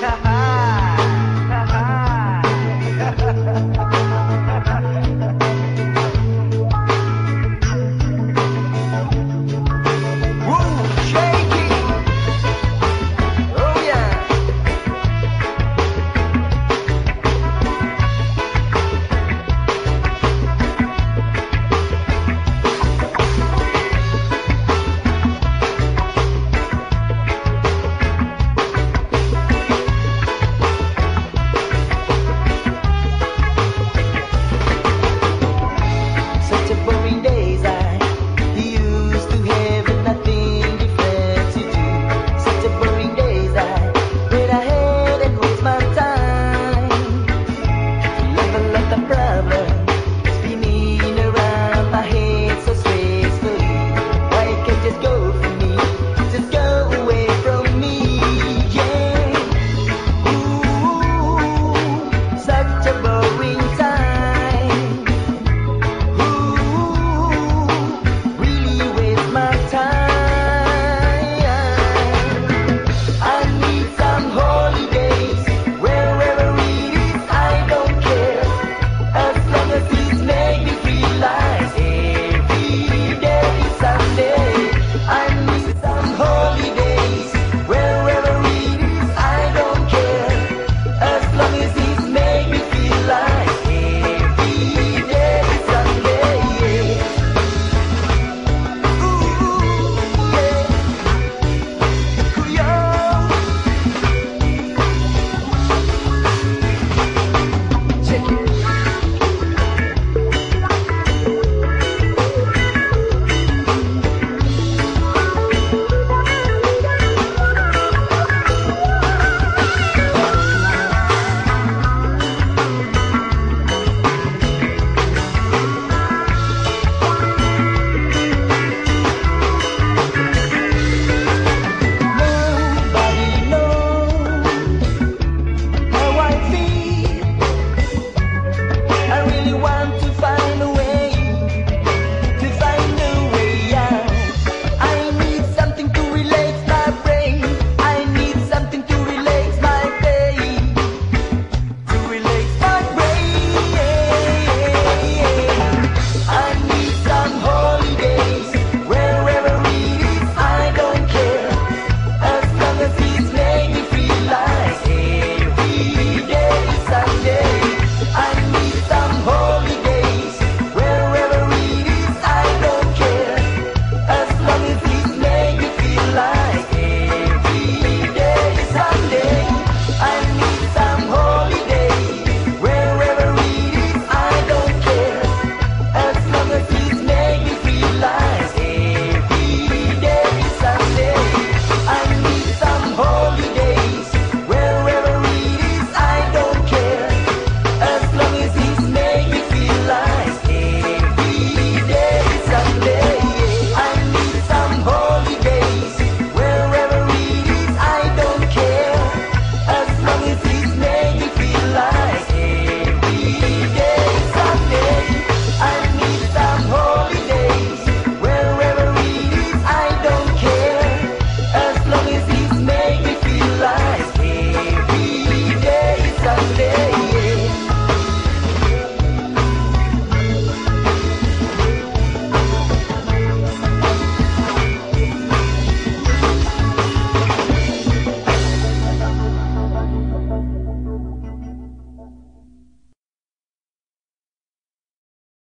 Ha ha!